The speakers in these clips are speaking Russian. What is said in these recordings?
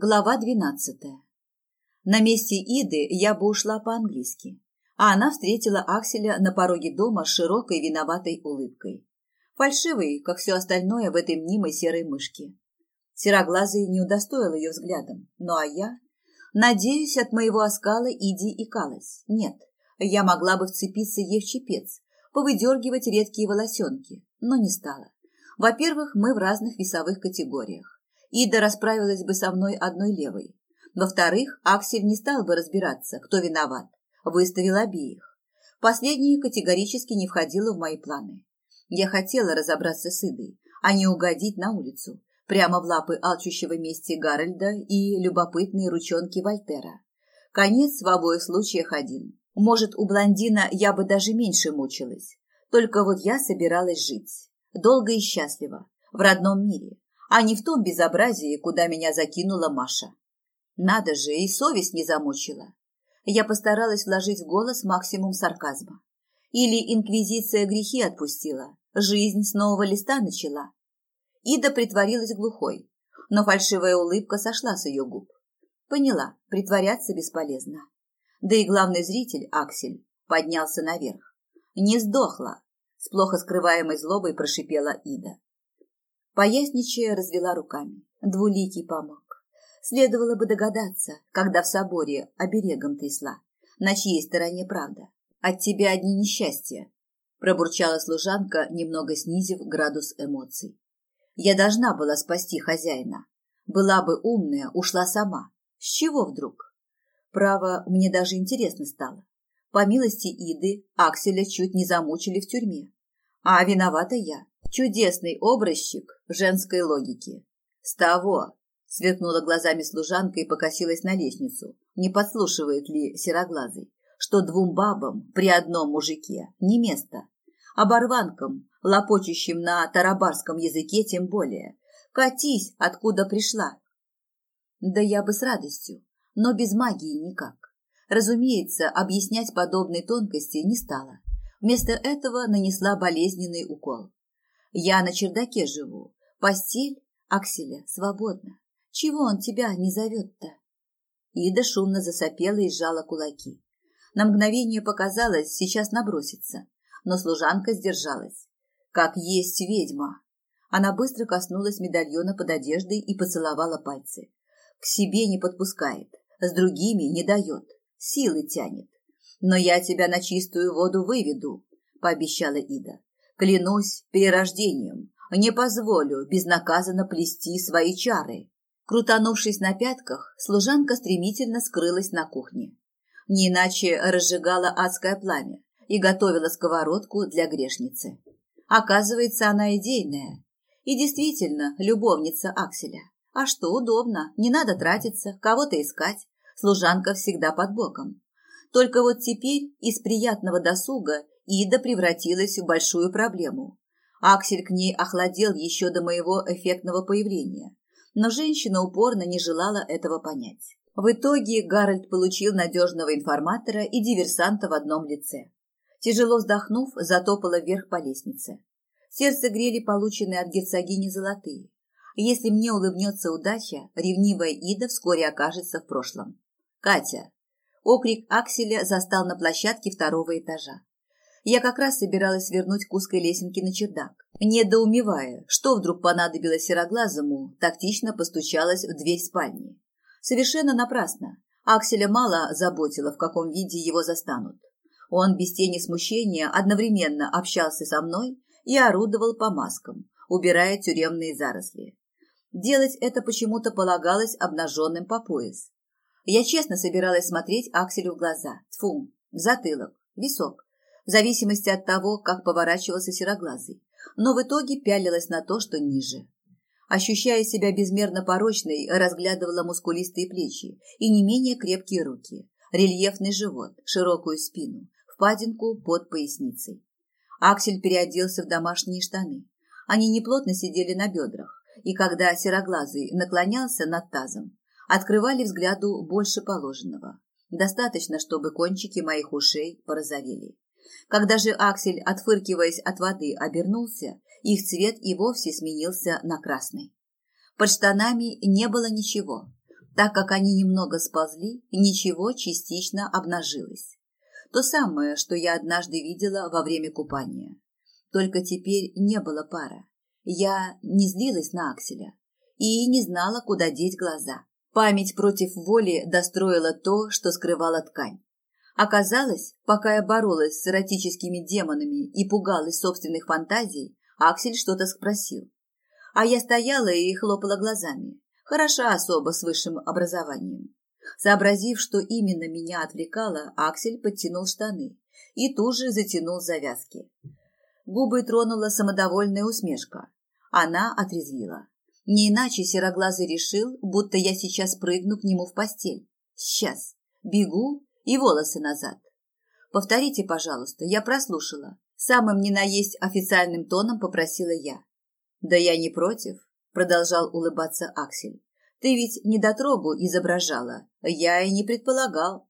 Глава двенадцатая. На месте Иды я бы ушла по-английски, а она встретила Акселя на пороге дома с широкой виноватой улыбкой. Фальшивой, как все остальное в этой мнимой серой мышке. Сероглазый не удостоил ее взглядом, ну а я... Надеюсь, от моего оскала Иди икалась. Нет, я могла бы вцепиться ей в чепец, повыдергивать редкие волосенки, но не стала. Во-первых, мы в разных весовых категориях. Ида расправилась бы со мной одной левой. Во-вторых, Аксель не стал бы разбираться, кто виноват. Выставил обеих. Последнее категорически не входило в мои планы. Я хотела разобраться с Идой, а не угодить на улицу, прямо в лапы алчущего мести Гарольда и любопытные ручонки Вольтера. Конец в обоих случаях один. Может, у блондина я бы даже меньше мучилась. Только вот я собиралась жить. Долго и счастливо. В родном мире а не в том безобразии, куда меня закинула Маша. Надо же, и совесть не замучила. Я постаралась вложить в голос максимум сарказма. Или инквизиция грехи отпустила, жизнь с нового листа начала. Ида притворилась глухой, но фальшивая улыбка сошла с ее губ. Поняла, притворяться бесполезно. Да и главный зритель, Аксель, поднялся наверх. Не сдохла, с плохо скрываемой злобой прошипела Ида. Поясничая развела руками. Двуликий помог. Следовало бы догадаться, когда в соборе оберегом трясла. На чьей стороне правда? От тебя одни несчастья. Пробурчала служанка, немного снизив градус эмоций. Я должна была спасти хозяина. Была бы умная, ушла сама. С чего вдруг? Право, мне даже интересно стало. По милости Иды, Акселя чуть не замучили в тюрьме. А виновата я. Чудесный образчик женской логики. С того, сверкнула глазами служанка и покосилась на лестницу, не подслушивает ли сероглазый, что двум бабам при одном мужике не место. Оборванкам, лопочущим на тарабарском языке тем более. Катись, откуда пришла. Да я бы с радостью, но без магии никак. Разумеется, объяснять подобные тонкости не стала. Вместо этого нанесла болезненный укол. Я на чердаке живу. Постель Акселя свободна. Чего он тебя не зовет-то? Ида шумно засопела и сжала кулаки. На мгновение показалось, сейчас набросится, но служанка сдержалась. Как есть ведьма. Она быстро коснулась медальона под одеждой и поцеловала пальцы. К себе не подпускает, с другими не дает, силы тянет. Но я тебя на чистую воду выведу, пообещала Ида. Клянусь перерождением, не позволю безнаказанно плести свои чары. Крутанувшись на пятках, служанка стремительно скрылась на кухне. Не иначе разжигала адское пламя и готовила сковородку для грешницы. Оказывается, она идейная. И действительно, любовница Акселя. А что, удобно, не надо тратиться, кого-то искать. Служанка всегда под боком. Только вот теперь из приятного досуга Ида превратилась в большую проблему. Аксель к ней охладел еще до моего эффектного появления, но женщина упорно не желала этого понять. В итоге Гарольд получил надежного информатора и диверсанта в одном лице. Тяжело вздохнув, затопала вверх по лестнице. Сердце грели полученные от герцогини золотые. Если мне улыбнется удача, ревнивая Ида вскоре окажется в прошлом. «Катя!» Окрик Акселя застал на площадке второго этажа. Я как раз собиралась вернуть к узкой лесенке на чердак. Недоумевая, что вдруг понадобилось сероглазому, тактично постучалась в дверь спальни. Совершенно напрасно. Акселя мало заботила, в каком виде его застанут. Он без тени смущения одновременно общался со мной и орудовал по маскам, убирая тюремные заросли. Делать это почему-то полагалось обнаженным по пояс. Я честно собиралась смотреть Акселю в глаза, тьфу, в затылок, висок, в зависимости от того, как поворачивался сероглазый, но в итоге пялилась на то, что ниже. Ощущая себя безмерно порочной, разглядывала мускулистые плечи и не менее крепкие руки, рельефный живот, широкую спину, впадинку под поясницей. Аксель переоделся в домашние штаны. Они неплотно сидели на бедрах, и когда сероглазый наклонялся над тазом, открывали взгляду больше положенного. Достаточно, чтобы кончики моих ушей порозовели. Когда же Аксель, отфыркиваясь от воды, обернулся, их цвет и вовсе сменился на красный. Под штанами не было ничего, Так как они немного сползли, ничего частично обнажилось. То самое, что я однажды видела во время купания. Только теперь не было пара. Я не злилась на Акселя и не знала, куда деть глаза. Память против воли достроила то, что скрывала ткань. Оказалось, пока я боролась с эротическими демонами и пугалась собственных фантазий, Аксель что-то спросил. А я стояла и хлопала глазами. Хороша особа с высшим образованием. Сообразив, что именно меня отвлекало, Аксель подтянул штаны и тут же затянул завязки. Губы тронула самодовольная усмешка. Она отрезвила. Не иначе Сероглазый решил, будто я сейчас прыгну к нему в постель. Сейчас. Бегу и волосы назад. Повторите, пожалуйста, я прослушала. Самым не наесть официальным тоном попросила я. Да я не против, продолжал улыбаться Аксель. Ты ведь недотрогу изображала. Я и не предполагал.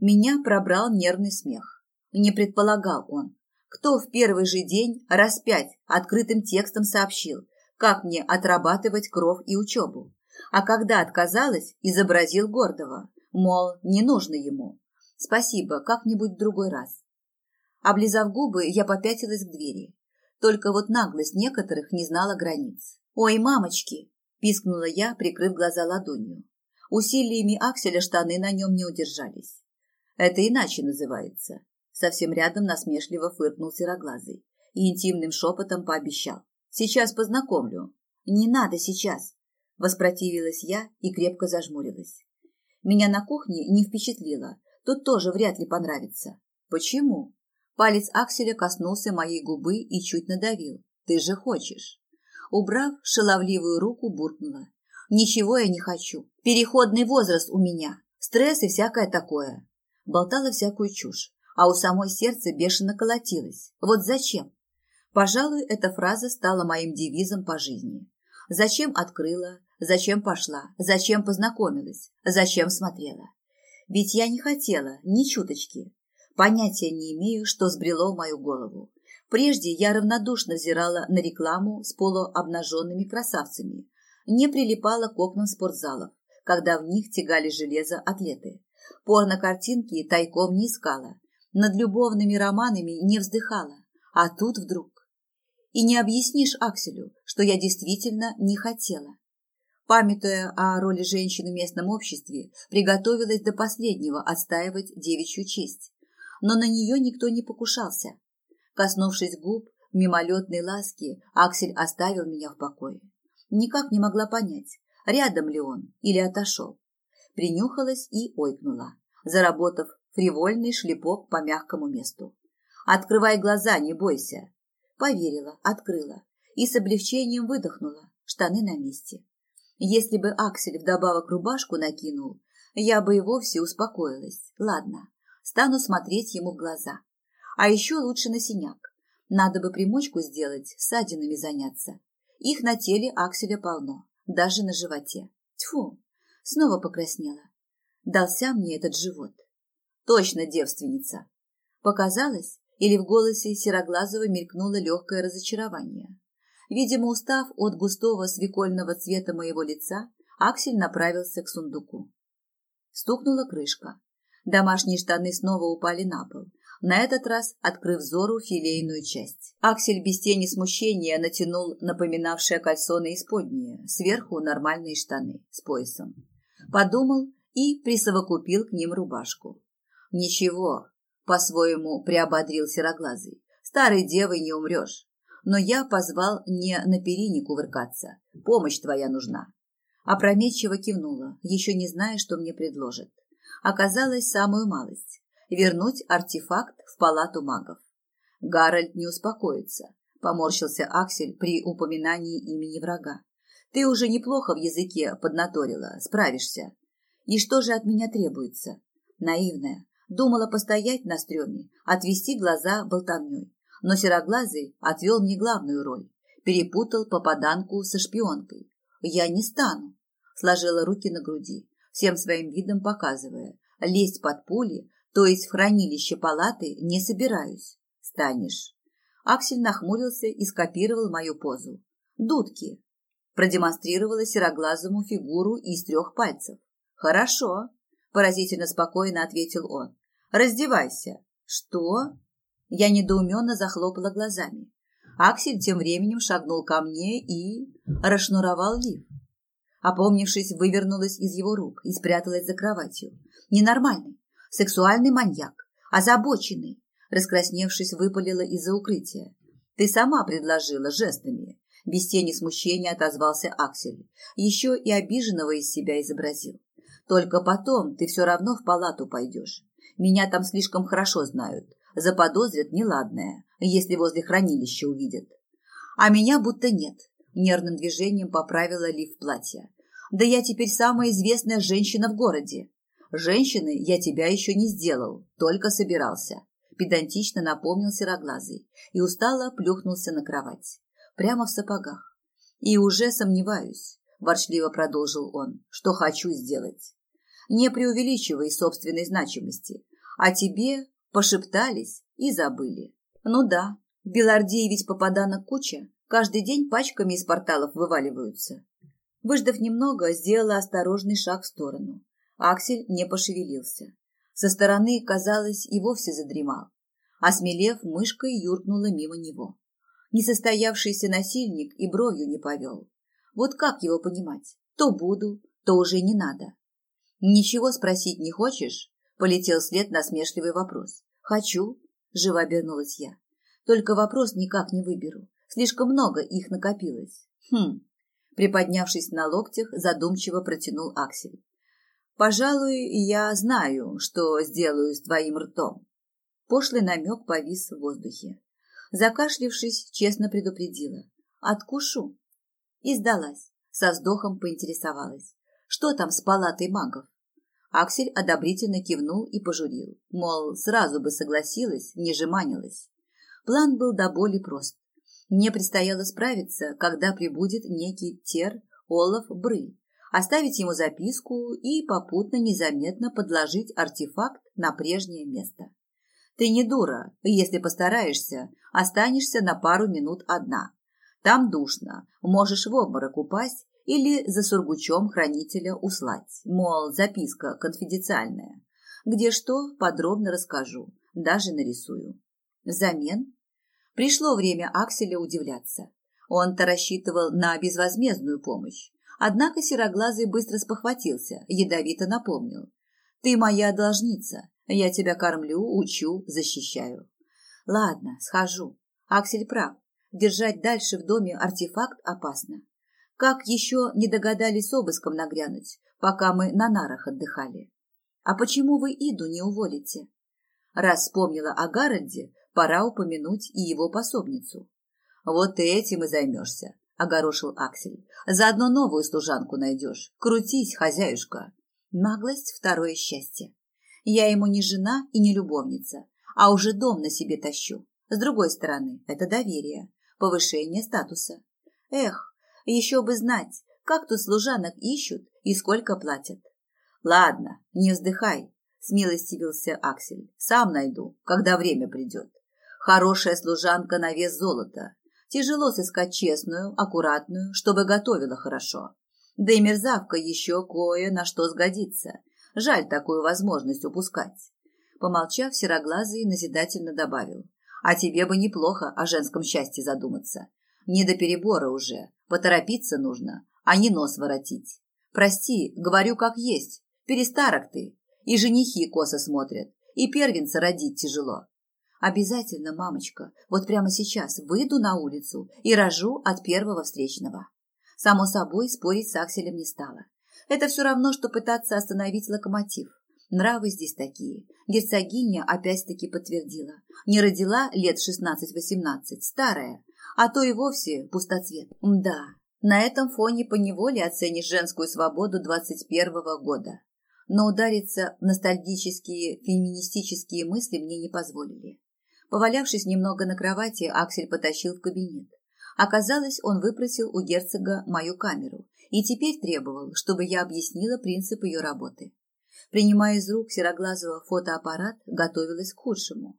Меня пробрал нервный смех. Не предполагал он. Кто в первый же день раз пять открытым текстом сообщил, как мне отрабатывать кров и учебу. А когда отказалась, изобразил гордого, мол, не нужно ему. Спасибо, как-нибудь в другой раз. Облизав губы, я попятилась к двери. Только вот наглость некоторых не знала границ. «Ой, мамочки!» – пискнула я, прикрыв глаза ладонью. Усилиями Акселя штаны на нем не удержались. Это иначе называется. Совсем рядом насмешливо фыркнул сероглазый и интимным шепотом пообещал. Сейчас познакомлю. Не надо сейчас, воспротивилась я и крепко зажмурилась. Меня на кухне не впечатлило. Тут тоже вряд ли понравится. Почему? Палец Акселя коснулся моей губы и чуть надавил. Ты же хочешь. Убрав шаловливую руку, буркнула. Ничего я не хочу. Переходный возраст у меня. Стресс и всякое такое. Болтала всякую чушь, а у самой сердце бешено колотилось. Вот зачем? Пожалуй, эта фраза стала моим девизом по жизни. Зачем открыла, зачем пошла, зачем познакомилась, зачем смотрела. Ведь я не хотела ни чуточки. Понятия не имею, что сбрело мою голову. Прежде я равнодушно взирала на рекламу с полуобнаженными красавцами, не прилипала к окнам спортзалов, когда в них тягали железо атлеты. Порно-картинки тайком не искала, над любовными романами не вздыхала. А тут вдруг и не объяснишь Акселю, что я действительно не хотела. Памятуя о роли женщины в местном обществе, приготовилась до последнего отстаивать девичью честь. Но на нее никто не покушался. Коснувшись губ, мимолетной ласки, Аксель оставил меня в покое. Никак не могла понять, рядом ли он или отошел. Принюхалась и ойкнула, заработав фривольный шлепок по мягкому месту. «Открывай глаза, не бойся!» Поверила, открыла и с облегчением выдохнула. Штаны на месте. Если бы Аксель вдобавок рубашку накинул, я бы и вовсе успокоилась. Ладно, стану смотреть ему в глаза. А еще лучше на синяк. Надо бы примочку сделать, ссадинами заняться. Их на теле Акселя полно, даже на животе. Тьфу, снова покраснела. Дался мне этот живот. Точно девственница. Показалось, или в голосе Сероглазого мелькнуло легкое разочарование. Видимо, устав от густого свекольного цвета моего лица, Аксель направился к сундуку. Стукнула крышка. Домашние штаны снова упали на пол, на этот раз открыв взору филейную часть. Аксель без тени смущения натянул напоминавшее кальсоны исподние, сверху нормальные штаны с поясом. Подумал и присовокупил к ним рубашку. Ничего, по-своему приободрил сероглазый. Старой девой не умрешь. Но я позвал не на перине кувыркаться. Помощь твоя нужна. Опрометчиво кивнула, еще не зная, что мне предложат. Оказалось самую малость. Вернуть артефакт в палату магов. Гарольд не успокоится, поморщился Аксель при упоминании имени врага. Ты уже неплохо в языке поднаторила, справишься. И что же от меня требуется? Наивная, Думала постоять на стреме, отвести глаза болтовней. Но Сероглазый отвел мне главную роль. Перепутал попаданку со шпионкой. Я не стану. Сложила руки на груди, всем своим видом показывая. Лезть под пули, то есть в хранилище палаты, не собираюсь. Станешь. Аксель нахмурился и скопировал мою позу. Дудки. Продемонстрировала сероглазому фигуру из трех пальцев. Хорошо, поразительно спокойно ответил он. Раздевайся. Что? Я недоуменно захлопала глазами. Аксель тем временем шагнул ко мне и расшнуровал лиф. Опомнившись, вывернулась из его рук и спряталась за кроватью. Ненормальный, сексуальный маньяк, озабоченный. Раскрасневшись, выпалила из-за укрытия. Ты сама предложила жестами. Без тени смущения отозвался Аксель. Еще и обиженного из себя изобразил. Только потом ты все равно в палату пойдешь. Меня там слишком хорошо знают. Заподозрят неладное, если возле хранилища увидят. А меня будто нет. Нервным движением поправила лиф платья. Да я теперь самая известная женщина в городе. Женщины я тебя еще не сделал, только собирался. Педантично напомнил сероглазый и устало плюхнулся на кровать. Прямо в сапогах. И уже сомневаюсь, ворчливо продолжил он, что хочу сделать. Не преувеличивай собственной значимости, а тебе пошептались и забыли. Ну да, в Белардии ведь попаданок куча, каждый день пачками из порталов вываливаются. Выждав немного, сделала осторожный шаг в сторону. Аксель не пошевелился. Со стороны, казалось, и вовсе задремал. Осмелев, мышкой юркнула мимо него. Несостоявшийся насильник и бровью не повел. Вот как его понимать? То буду, то уже не надо. Ничего спросить не хочешь? Полетел след насмешливый вопрос. Хочу, живо обернулась я. Только вопрос никак не выберу. Слишком много их накопилось. Хм, Приподнявшись на локтях, задумчиво протянул Аксель. «Пожалуй, я знаю, что сделаю с твоим ртом». Пошлый намек повис в воздухе. Закашлившись, честно предупредила. «Откушу». И сдалась. Со вздохом поинтересовалась. «Что там с палатой магов?» Аксель одобрительно кивнул и пожурил. Мол, сразу бы согласилась, не жеманилась. План был до боли прост. Мне предстояло справиться, когда прибудет некий Тер Олаф Бры, оставить ему записку и попутно незаметно подложить артефакт на прежнее место. Ты не дура, если постараешься, останешься на пару минут одна. Там душно, можешь в обморок упасть или за сургучом хранителя услать. Мол, записка конфиденциальная. Где что, подробно расскажу, даже нарисую. Взамен Пришло время Акселя удивляться. Он-то рассчитывал на безвозмездную помощь. Однако Сероглазый быстро спохватился, ядовито напомнил. «Ты моя должница. Я тебя кормлю, учу, защищаю». «Ладно, схожу. Аксель прав. Держать дальше в доме артефакт опасно. Как еще не догадались обыском нагрянуть, пока мы на нарах отдыхали? А почему вы Иду не уволите?» Раз вспомнила о Гарольде, пора упомянуть и его пособницу. Вот этим и займешься, огорошил Аксель. Заодно новую служанку найдешь. Крутись, хозяюшка. Наглость – второе счастье. Я ему не жена и не любовница, а уже дом на себе тащу. С другой стороны, это доверие, повышение статуса. Эх, еще бы знать, как тут служанок ищут и сколько платят. Ладно, не вздыхай, смилостивился Аксель. Сам найду, когда время придет. Хорошая служанка на вес золота. Тяжело сыскать честную, аккуратную, чтобы готовила хорошо. Да и мерзавка еще кое на что сгодится. Жаль такую возможность упускать. Помолчав, сероглазый назидательно добавил. А тебе бы неплохо о женском счастье задуматься. Не до перебора уже. Поторопиться нужно, а не нос воротить. Прости, говорю как есть. Перестарок ты. И женихи косо смотрят. И первенца родить тяжело. Обязательно, мамочка, вот прямо сейчас выйду на улицу и рожу от первого встречного. Само собой, спорить с Акселем не стало. Это все равно, что пытаться остановить локомотив. Нравы здесь такие. Герцогиня опять-таки подтвердила. Не родила лет 16-18, старая, а то и вовсе пустоцвет. Да, на этом фоне поневоле оценишь женскую свободу 21 года. Но удариться в ностальгические феминистические мысли мне не позволили. Повалявшись немного на кровати, Аксель потащил в кабинет. Оказалось, он выпросил у герцога мою камеру и теперь требовал, чтобы я объяснила принцип ее работы. Принимая из рук сероглазого фотоаппарат, готовилась к худшему.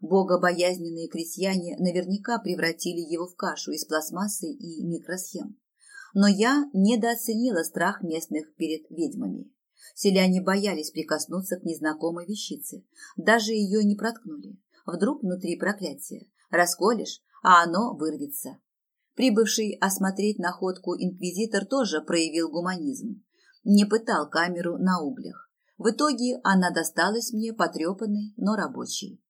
Богобоязненные крестьяне наверняка превратили его в кашу из пластмассы и микросхем. Но я недооценила страх местных перед ведьмами. Селяне боялись прикоснуться к незнакомой вещице, даже ее не проткнули. Вдруг внутри проклятие. Расколешь, а оно вырвется. Прибывший осмотреть находку инквизитор тоже проявил гуманизм. Не пытал камеру на углях. В итоге она досталась мне потрепанной, но рабочей.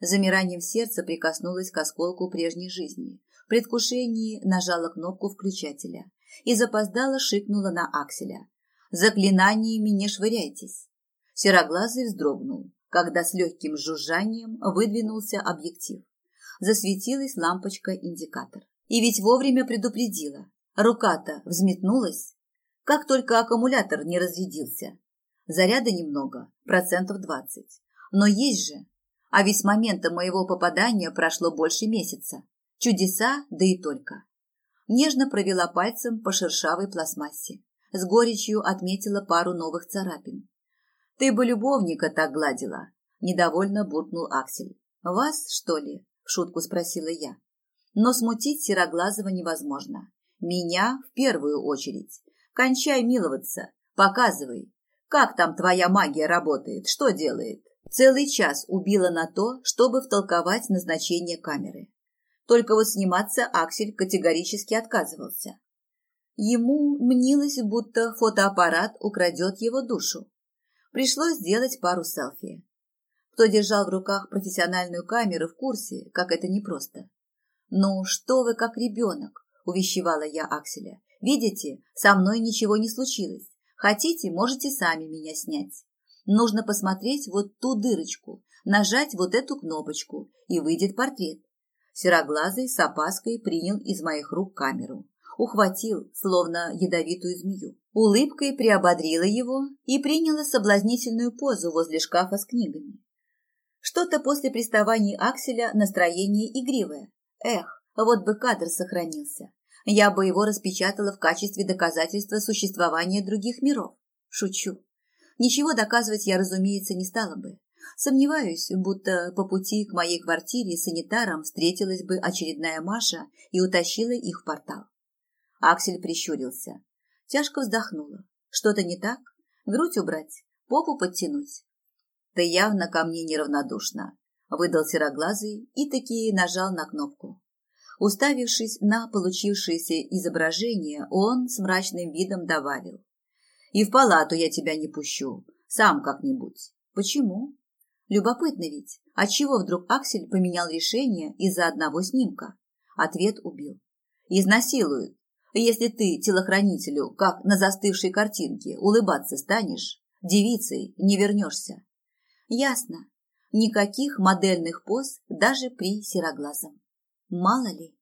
Замиранием сердца прикоснулась к осколку прежней жизни. В предвкушении нажала кнопку включателя и запоздала шикнула на акселя. Заклинаниями не швыряйтесь. Сероглазый вздрогнул, когда с легким жужжанием выдвинулся объектив. Засветилась лампочка-индикатор. И ведь вовремя предупредила. Рука-то взметнулась. Как только аккумулятор не разрядился. Заряда немного, процентов двадцать. Но есть же. А ведь с момента моего попадания прошло больше месяца. Чудеса, да и только. Нежно провела пальцем по шершавой пластмассе с горечью отметила пару новых царапин. «Ты бы любовника так гладила!» – недовольно буркнул Аксель. «Вас, что ли?» – в шутку спросила я. Но смутить Сероглазого невозможно. Меня в первую очередь. Кончай миловаться, показывай. Как там твоя магия работает, что делает? Целый час убила на то, чтобы втолковать назначение камеры. Только вот сниматься Аксель категорически отказывался. Ему мнилось, будто фотоаппарат украдет его душу. Пришлось сделать пару селфи. Кто держал в руках профессиональную камеру в курсе, как это непросто. «Ну, что вы как ребенок?» – увещевала я Акселя. «Видите, со мной ничего не случилось. Хотите, можете сами меня снять. Нужно посмотреть вот ту дырочку, нажать вот эту кнопочку, и выйдет портрет». Сероглазый с опаской принял из моих рук камеру ухватил, словно ядовитую змею. Улыбкой приободрила его и приняла соблазнительную позу возле шкафа с книгами. Что-то после приставаний Акселя настроение игривое. Эх, вот бы кадр сохранился. Я бы его распечатала в качестве доказательства существования других миров. Шучу. Ничего доказывать я, разумеется, не стала бы. Сомневаюсь, будто по пути к моей квартире санитаром встретилась бы очередная Маша и утащила их в портал. Аксель прищурился. Тяжко вздохнула. Что-то не так? Грудь убрать? Попу подтянуть? Ты явно ко мне неравнодушна, выдал сероглазый и таки нажал на кнопку. Уставившись на получившееся изображение, он с мрачным видом добавил. «И в палату я тебя не пущу. Сам как-нибудь». «Почему?» «Любопытно ведь, отчего вдруг Аксель поменял решение из-за одного снимка?» Ответ убил. «Изнасилуют. Если ты телохранителю, как на застывшей картинке, улыбаться станешь, девицей не вернешься. Ясно. Никаких модельных поз даже при сероглазом. Мало ли.